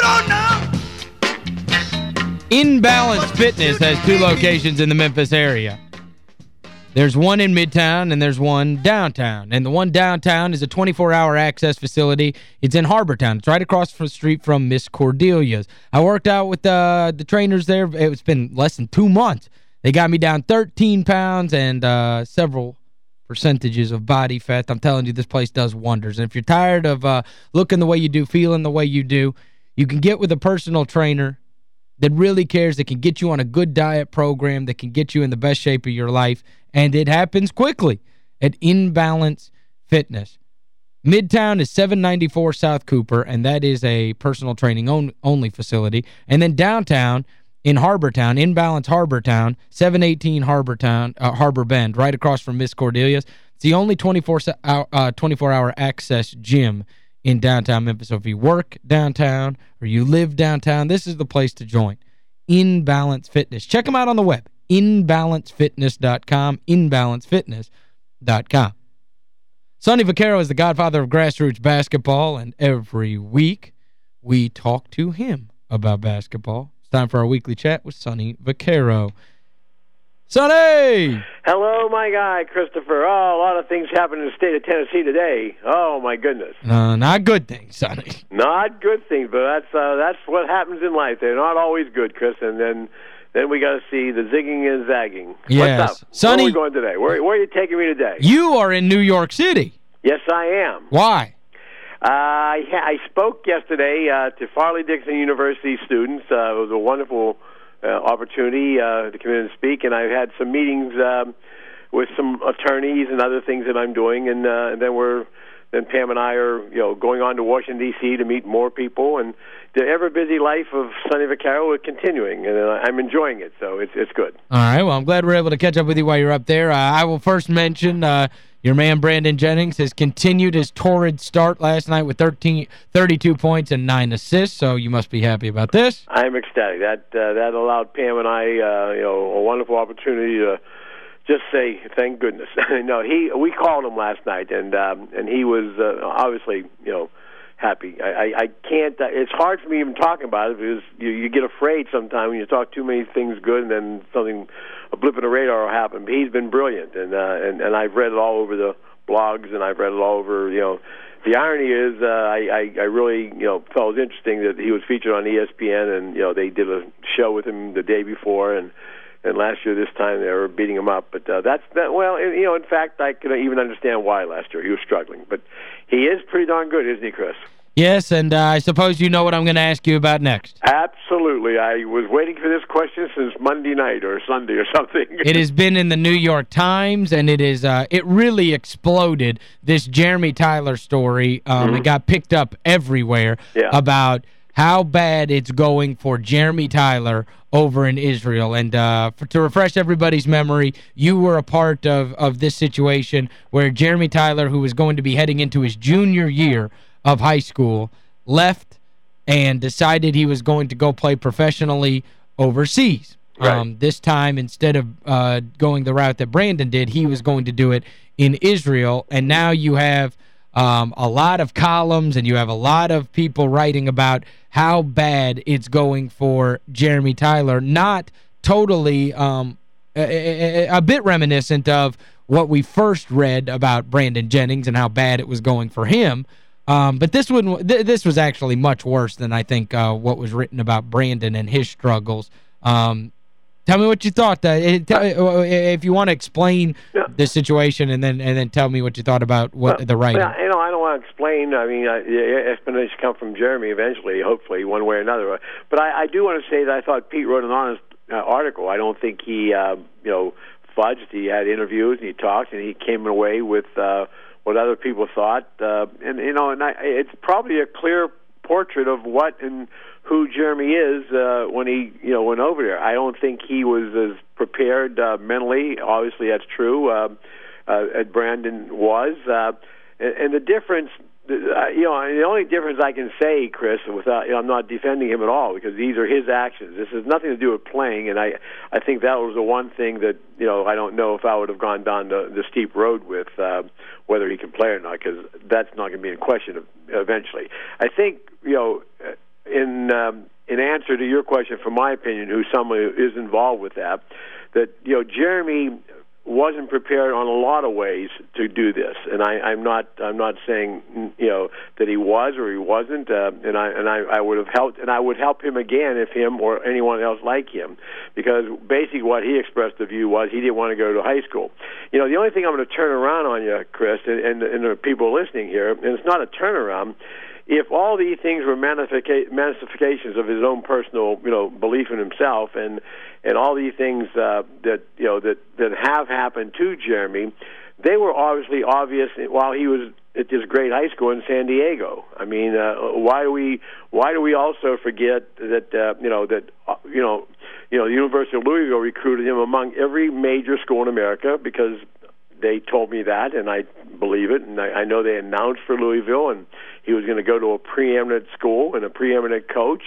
don't know. Fitness has two locations in the Memphis area. There's one in Midtown and there's one downtown. And the one downtown is a 24-hour access facility. It's in Harbortown. It's right across the street from Miss Cordelia's. I worked out with uh, the trainers there. It's been less than two months. They got me down 13 pounds and uh, several percentages of body fat. I'm telling you, this place does wonders. And if you're tired of uh, looking the way you do, feeling the way you do, you can get with a personal trainer that really cares, that can get you on a good diet program, that can get you in the best shape of your life, and it happens quickly at Inbalance Fitness. Midtown is 794 South Cooper, and that is a personal training on, only facility. And then downtown in Harbortown, Inbalance Harbortown, 718 Harbortown, uh, Harbor Bend, right across from Miss Cordelia's. It's the only 24-hour uh, 24 access gym in downtown Memphis. So if you work downtown or you live downtown, this is the place to join. Inbalance Fitness. Check them out on the web, inbalancefitness.com, inbalancefitness.com. Sonny Vaccaro is the godfather of grassroots basketball, and every week we talk to him about basketball. It's time for our weekly chat with Sonny Vaccaro. Sonny! Hello, my guy, Christopher. Oh, a lot of things happened in the state of Tennessee today. Oh, my goodness. Uh, not good things, Sonny. Not good things, but that's uh, that's what happens in life. They're not always good, Chris, and then then we got to see the zigging and zagging. Yes. What's up? Sonny, where are we going today? Where, where are you taking me today? You are in New York City. Yes, I am. Why? Uh, I, I spoke yesterday uh, to Fairleigh Dickinson University students. Uh, it was a wonderful uh, opportunity uh, to come in and speak, and I've had some meetings um, with some attorneys and other things that I'm doing, and, uh, and then we're then Pam and I are you know going on to Washington D.C. to meet more people, and the ever busy life of Sonny Vaccaro is continuing, and uh, I'm enjoying it, so it's it's good. All right, well, I'm glad we're able to catch up with you while you're up there. Uh, I will first mention uh, your man Brandon Jennings has continued his torrid start last night with 13, 32 points and nine assists, so you must be happy about this. I'm ecstatic. That uh, that allowed Pam and I, uh, you know, a wonderful opportunity to just say thank goodness. no, he we called him last night, and um, and he was uh, obviously, you know, happy. I, I, I can't. Uh, it's hard for me even talking about it because you, you get afraid sometimes when you talk too many things good, and then something a blip in the radar will happen. But he's been brilliant, and uh, and and I've read it all over the blogs, and I've read it all over. You know, the irony is, uh, I, I I really you know felt it was interesting that he was featured on ESPN, and you know they did a show with him the day before, and and last year this time they were beating him up. But uh, that's that. Well, you know, in fact, I can even understand why last year he was struggling, but he is pretty darn good, isn't he, Chris? Yes, and uh, I suppose you know what I'm going to ask you about next. Absolutely. I was waiting for this question since Monday night or Sunday or something. it has been in the New York Times, and it is uh, it really exploded, this Jeremy Tyler story. Um, mm -hmm. It got picked up everywhere yeah. about how bad it's going for Jeremy Tyler over in Israel. And uh, for, to refresh everybody's memory, you were a part of, of this situation where Jeremy Tyler, who was going to be heading into his junior year of high school, left and decided he was going to go play professionally overseas. Right. Um, this time, instead of uh, going the route that Brandon did, he was going to do it in Israel. And now you have um, a lot of columns and you have a lot of people writing about how bad it's going for Jeremy Tyler. Not totally um, a, a, a bit reminiscent of what we first read about Brandon Jennings and how bad it was going for him. Um, but this one, th this was actually much worse than I think uh, what was written about Brandon and his struggles. Um, tell me what you thought. Uh, uh if you want to explain yeah. the situation and then and then tell me what you thought about what the writing. Yeah, you know, I don't want to explain. I mean, uh, explanation come from Jeremy eventually, hopefully, one way or another. But I, I do want to say that I thought Pete wrote an honest uh, article. I don't think he, uh, you know, fudged. He had interviews and he talked and he came away with uh, what other people thought. Uh, and you know, and I, it's probably a clear portrait of what and who Jeremy is uh, when he you know went over there. I don't think he was as prepared uh, mentally. Obviously, that's true. Uh, uh, as Brandon was, uh, and, and the difference. Uh, you know, the only difference I can say, Chris, without you know, I'm not defending him at all because these are his actions. This has nothing to do with playing, and I, I think that was the one thing that you know I don't know if I would have gone down the, the steep road with uh, whether he can play or not because that's not going to be in question eventually. I think you know in um, in answer to your question, from my opinion, who's someone who is involved with that, that you know Jeremy wasn't prepared on a lot of ways to do this, and I, I'm not I'm not saying you know that he was or he wasn't, uh, and I and I, I would have helped and I would help him again if him or anyone else like him, because basically what he expressed the view was he didn't want to go to high school. You know, the only thing I'm going to turn around on you, Chris, and, and, and the people listening here, and it's not a turnaround if all these things were manifestations of his own personal, you know, belief in himself, and and all these things uh, that you know that that have happened to Jeremy, they were obviously obvious while he was at this great high school in San Diego. I mean, uh, why do we why do we also forget that uh, you know that uh, you know you know the University of Louisville recruited him among every major school in America because they told me that, and I believe it. And I, I know they announced for Louisville, and he was going to go to a preeminent school and a preeminent coach,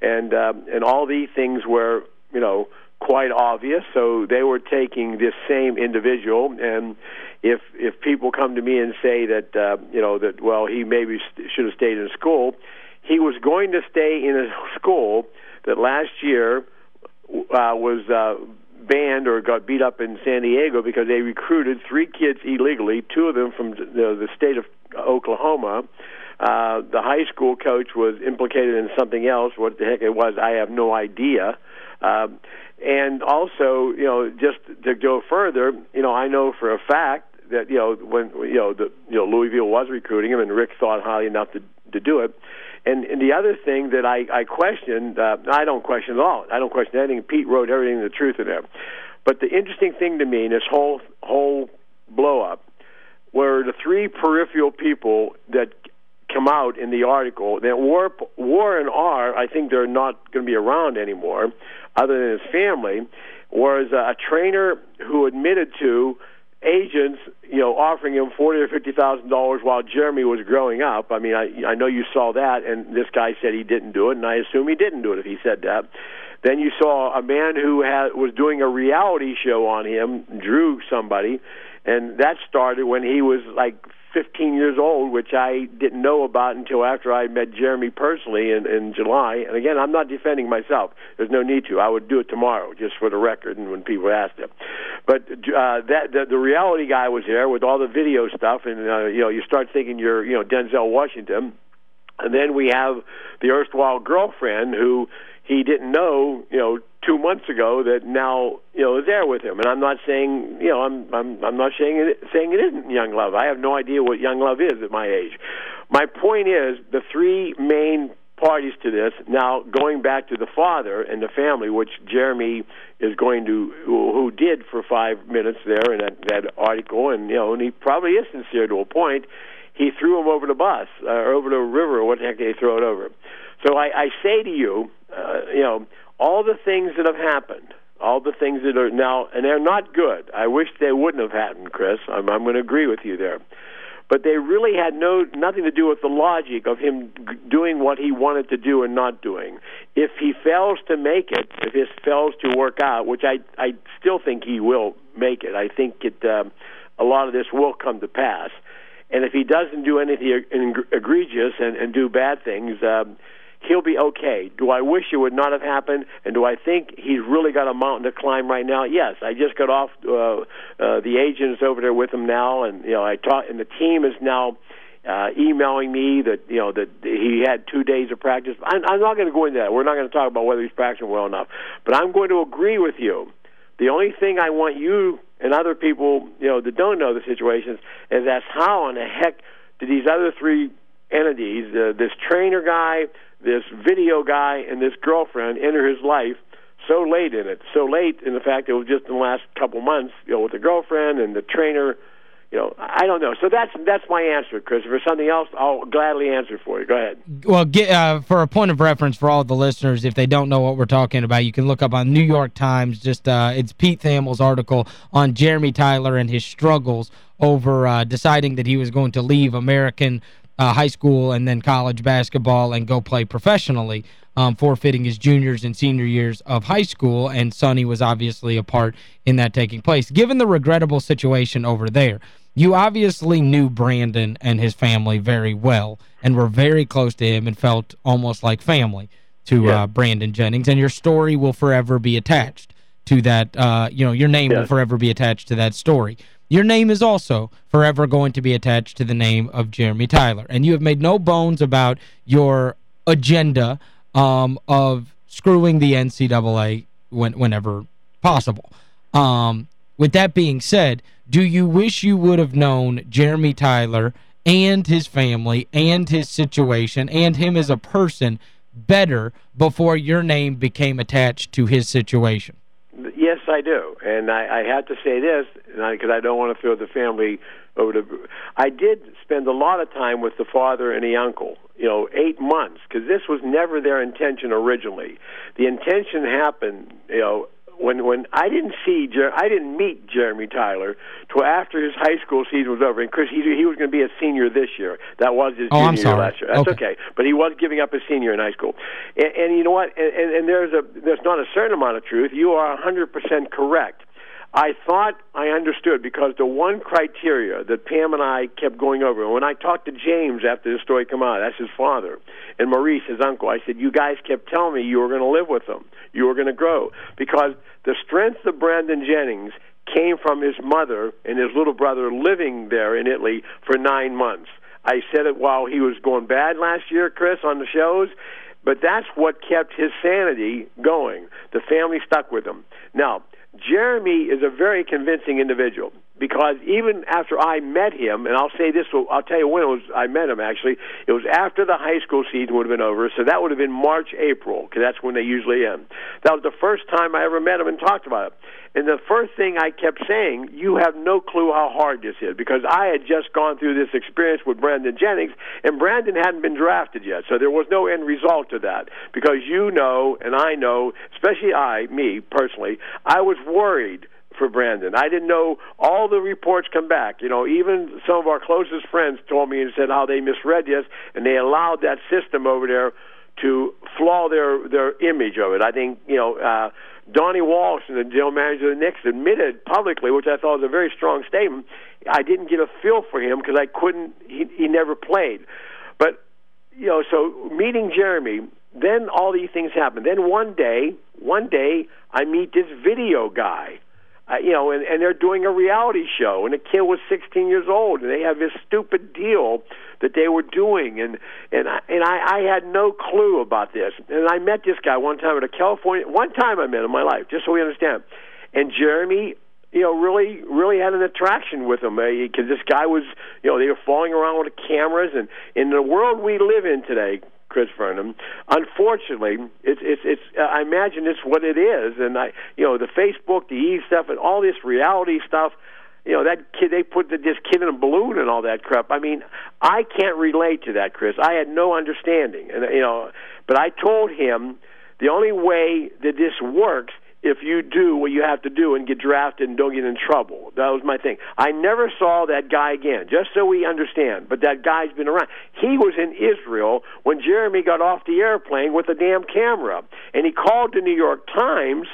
and um, and all these things were, you know, quite obvious. So they were taking this same individual, and if if people come to me and say that, uh, you know, that well, he maybe st- should have stayed in school, he was going to stay in a school that last year uh, was. Uh, banned or got beat up in San Diego because they recruited three kids illegally, two of them from the, the state of Oklahoma. Uh, the high school coach was implicated in something else. What the heck it was, I have no idea. Um, and also, you know, just to go further, you know, I know for a fact that you know when you know the you know Louisville was recruiting him, and Rick thought highly enough to to do it. And, and the other thing that I, I questioned, uh, I don't question at all. I don't question anything. Pete wrote everything the truth in there. But the interesting thing to me in this whole whole blow up were the three peripheral people that come out in the article that War, War and R, I think they're not going to be around anymore, other than his family, was a trainer who admitted to agents, you know, offering him forty or fifty thousand dollars while Jeremy was growing up. I mean, I I know you saw that, and this guy said he didn't do it, and I assume he didn't do it if he said that. Then you saw a man who had was doing a reality show on him, drew somebody, and that started when he was like 15 years old, which I didn't know about until after I met Jeremy personally in, in July. And again, I'm not defending myself. There's no need to. I would do it tomorrow, just for the record, and when people asked him. But uh, that the, the reality guy was there with all the video stuff, and uh, you know, you start thinking you're you know Denzel Washington. And then we have the erstwhile girlfriend who he didn't know, you know, two months ago that now you know is there with him. And I'm not saying you know I'm I'm I'm not saying it saying it isn't young love. I have no idea what young love is at my age. My point is the three main parties to this. Now going back to the father and the family, which Jeremy is going to who, who did for five minutes there in that, that article, and you know, and he probably is sincere to a point. He threw him over the bus uh, or over the river, or what the heck did they throw it over? So I, I say to you, uh, you know, all the things that have happened, all the things that are now, and they're not good. I wish they wouldn't have happened, Chris. I'm, I'm going to agree with you there. But they really had no nothing to do with the logic of him doing what he wanted to do and not doing. If he fails to make it, if he fails to work out, which I I still think he will make it. I think it um, a lot of this will come to pass. And if he doesn't do anything egregious and, and do bad things, um, he'll be okay. Do I wish it would not have happened? And do I think he's really got a mountain to climb right now? Yes. I just got off. Uh, uh, the agent is over there with him now, and you know I talk, and the team is now. Uh, emailing me that you know that he had two days of practice. I'm, I'm not going to go into that. We're not going to talk about whether he's practicing well enough. But I'm going to agree with you. The only thing I want you and other people, you know, that don't know the situations, is that's how in the heck did these other three entities, uh, this trainer guy, this video guy and this girlfriend enter his life so late in it, so late in the fact it was just in the last couple months, you know, with the girlfriend and the trainer. You know, I don't know. So that's that's my answer, Chris. If there's something else, I'll gladly answer for you. Go ahead. Well, get, uh, for a point of reference for all the listeners, if they don't know what we're talking about, you can look up on New York Times. Just uh, It's Pete Thamel's article on Jeremy Tyler and his struggles over uh, deciding that he was going to leave American uh, high school and then college basketball and go play professionally, um, forfeiting his juniors and senior years of high school, and Sonny was obviously a part in that taking place. Given the regrettable situation over there, you obviously knew Brandon and his family very well and were very close to him and felt almost like family. to yeah. uh, Brandon Jennings, and your story will forever be attached to that, uh, you know, your name will forever be attached to that story. Your name is also forever going to be attached to the name of Jeremy Tyler. And you have made no bones about your agenda um, of screwing the NCAA when, whenever possible. Um, with that being said, do you wish you would have known Jeremy Tyler and his family and his situation and him as a person better before your name became attached to his situation? Yes, I do. And I, I have to say this, because I, I don't want to throw the family over the... I did spend a lot of time with the father and the uncle, you know, eight months, because this was never their intention originally. The intention happened, you know, when when I didn't see Jer- I didn't meet Jeremy Tyler till after his high school season was over. And Chris, he he was going to be a senior this year. That was his oh, junior year last year. That's okay. okay. But he was giving up his senior in high school. And, and you know what? And, and, and there's a there's not a certain amount of truth. You are 100% correct. I thought I understood because the one criteria that Pam and I kept going over, when I talked to James after the story came out, that's his father, and Maurice, his uncle, I said, you guys kept telling me you were going to live with them, you were going to grow, because the strength of Brandon Jennings came from his mother and his little brother living there in Italy for nine months. I said it while he was going bad last year, Chris, on the shows, but that's what kept his sanity going. The family stuck with him. Now, Jeremy is a very convincing individual because even after I met him, and I'll say this, I'll tell you when it was I met him. Actually, it was after the high school season would have been over, so that would have been March, April, because that's when they usually end. That was the first time I ever met him and talked about it. And the first thing I kept saying, you have no clue how hard this is, because I had just gone through this experience with Brandon Jennings, and Brandon hadn't been drafted yet, so there was no end result to that. Because you know, and I know, especially I, me personally, I was worried for Brandon. I didn't know all the reports come back. You know, even some of our closest friends told me and said how they misread this, and they allowed that system over there to flaw their their image of it. I think you know. uh Donnie Walsh, the general manager of the Knicks, admitted publicly, which I thought was a very strong statement. I didn't get a feel for him because I couldn't. He, he never played, but you know. So meeting Jeremy, then all these things happen. Then one day, one day, I meet this video guy uh, you know, and, and they're doing a reality show, and the kid was 16 years old, and they have this stupid deal that they were doing, and and I, and I, I had no clue about this. And I met this guy one time at a California. One time I met in my life, just so we understand. And Jeremy, you know, really, really had an attraction with him because uh, this guy was, you know, they were falling around with cameras, and in the world we live in today, Chris Vernon. Unfortunately, it's it's it's. Uh, I imagine it's what it is, and I, you know, the Facebook, the E stuff, and all this reality stuff. You know, that kid they put the, this kid in a balloon and all that crap. I mean, I can't relate to that, Chris. I had no understanding, and you know, but I told him the only way that this works if you do what you have to do and get drafted and don't get in trouble. That was my thing. I never saw that guy again, just so we understand. But that guy's been around. He was in Israel when Jeremy got off the airplane with a damn camera, and he called the New York Times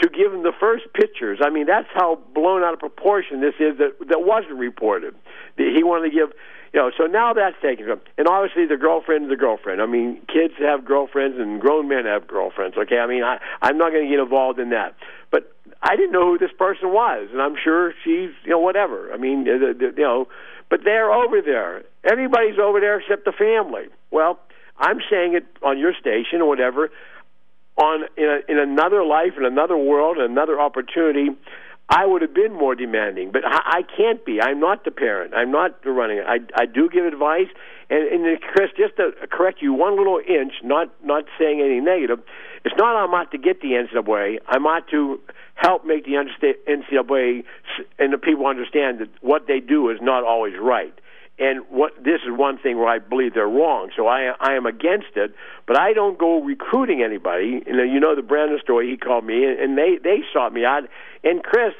to give him the first pictures. I mean, that's how blown out of proportion this is that that wasn't reported. He wanted to give you know, so now that's taken from, and obviously the girlfriend is a girlfriend. I mean, kids have girlfriends and grown men have girlfriends. Okay, I mean, I I'm not going to get involved in that, but I didn't know who this person was, and I'm sure she's you know whatever. I mean, you know, but they're over there. Everybody's over there except the family. Well, I'm saying it on your station or whatever. On in a, in another life, in another world, in another opportunity. I would have been more demanding, but I, I can't be. I'm not the parent. I'm not the running. I I do give advice, and, and Chris, just to correct you one little inch, not not saying anything negative. It's not I'm out to get the NCAA. I'm out to help make the NCAA and the people understand that what they do is not always right. And what this is one thing where I believe they're wrong. So I I am against it, but I don't go recruiting anybody. You know, you know the Brandon story. He called me, and they they sought me out. And Chris,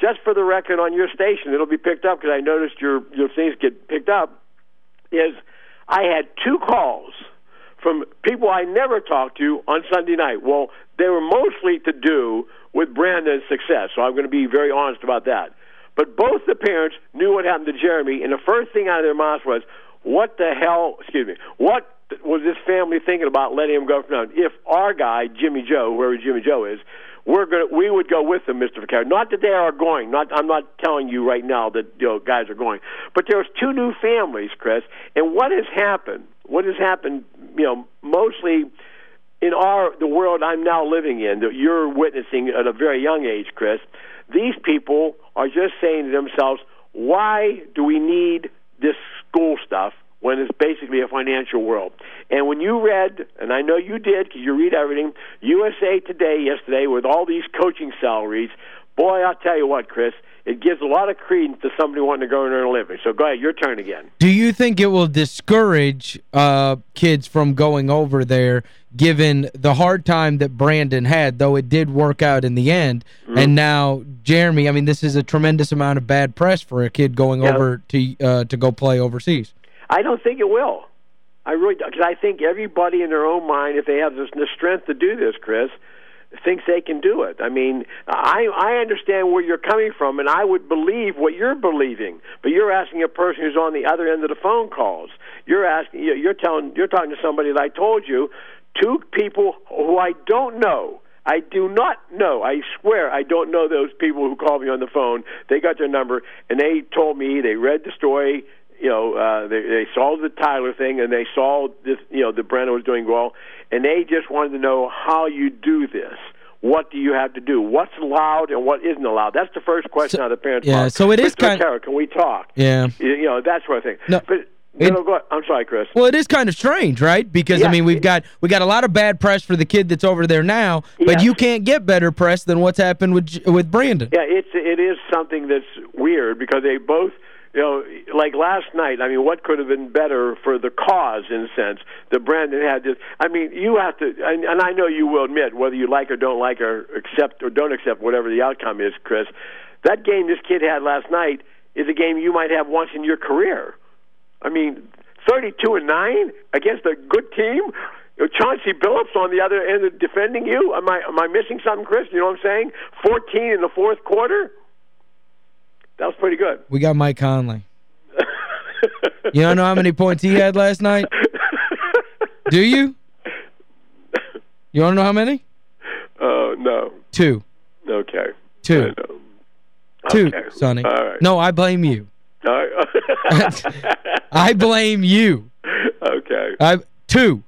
just for the record, on your station, it'll be picked up because I noticed your your things get picked up. Is I had two calls from people I never talked to on Sunday night. Well, they were mostly to do with Brandon's success. So I'm going to be very honest about that. But both the parents knew what happened to Jeremy, and the first thing out of their mouths was, "What the hell? Excuse me. What was this family thinking about letting him go from now? If our guy Jimmy Joe, whoever Jimmy Joe is, we're gonna we would go with them, Mr. Vaccaro. Not that they are going. Not I'm not telling you right now that you know guys are going, but there's two new families, Chris. And what has happened? What has happened? You know, mostly in our the world I'm now living in that you're witnessing at a very young age, Chris. These people are just saying to themselves, "Why do we need this school stuff?" when it's basically a financial world. And when you read, and I know you did because you read everything, USA Today yesterday with all these coaching salaries, boy, I'll tell you what, Chris, it gives a lot of credence to somebody wanting to go and earn a living. So go ahead, your turn again. Do you think it will discourage uh, kids from going over there given the hard time that Brandon had, though it did work out in the end, mm -hmm. and now Jeremy, I mean, this is a tremendous amount of bad press for a kid going yeah. over to uh, to go play overseas. I don't think it will. I really because I think everybody in their own mind, if they have this, the strength to do this, Chris, thinks they can do it. I mean, I I understand where you're coming from, and I would believe what you're believing. But you're asking a person who's on the other end of the phone calls. You're asking. You're telling. You're talking to somebody that I told you, two people who I don't know. I do not know. I swear I don't know those people who called me on the phone. They got their number and they told me they read the story you know, uh, they, they saw the Tyler thing and they saw this, you know, the Brandon was doing well, and they just wanted to know how you do this. What do you have to do? What's allowed and what isn't allowed? That's the first question so, out of the parents' Yeah, so it is kind of... Can we talk? Yeah. You know, that sort of thing. No. But it, I'm sorry, Chris. Well, it is kind of strange, right? Because, I mean, we've got we got a lot of bad press for the kid that's over there now, but yes. you can't get better press than what's happened with with Brandon. Yeah, it's it is something that's weird because they both – you know, like last night, I mean, what could have been better for the cause, in a sense, that Brandon had this. I mean, you have to, and, and I know you will admit, whether you like or don't like or accept or don't accept whatever the outcome is, Chris, that game this kid had last night is a game you might have once in your career. I mean, 32 and 9 against a good team. Chauncey Billups on the other end defending you. Am I am I missing something, Chris? You know what I'm saying? 14 in the fourth quarter. That was pretty good. We got Mike Conley. you don't know how many points he had last night? Do you? You want to know how many? Uh, no. Two. Okay. Two. Two, okay. Sonny. Right. No, I blame you. I blame you. Okay. I Two.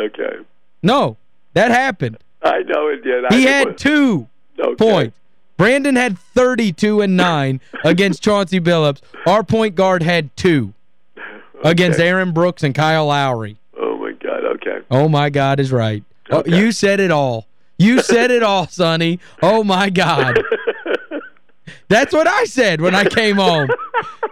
Okay. No, that happened. I know it did. He had two okay. points. Brandon had 32 and 9 against Chauncey Billups. Our point guard had two okay. against Aaron Brooks and Kyle Lowry. Oh, my God. Okay. Oh, my God is right. Oh, okay. Oh, you said it all. You said it all, Sonny. Oh, my God. That's what I said when I came home.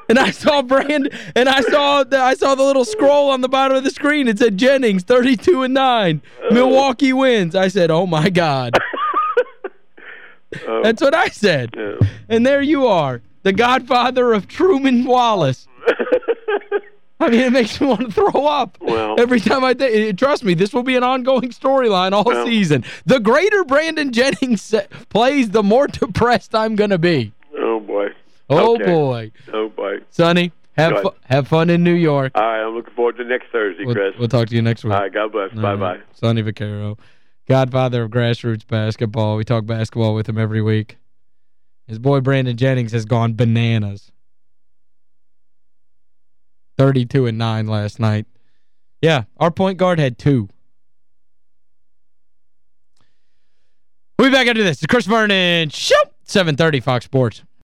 And I saw Brand and I saw the, I saw the little scroll on the bottom of the screen. It said Jennings 32 and 9. Milwaukee wins. I said, "Oh my god." Oh. That's what I said. Yeah. And there you are, the godfather of Truman Wallace. I mean, it makes me want to throw up. Well, Every time I think, trust me, this will be an ongoing storyline all well, season. The greater Brandon Jennings plays, the more depressed I'm going to be. Oh, boy. Oh, okay. boy. Oh, boy. Sonny, have fu have fun in New York. All right, I'm looking forward to next Thursday, Chris. We'll, we'll talk to you next week. All right, God bless. Bye-bye. Right. Sonny Vaccaro godfather of grassroots basketball. We talk basketball with him every week. His boy Brandon Jennings has gone bananas. 32 and 9 last night. Yeah, our point guard had two. We'll be back after this. The Chris Vernon Show, 730 Fox Sports.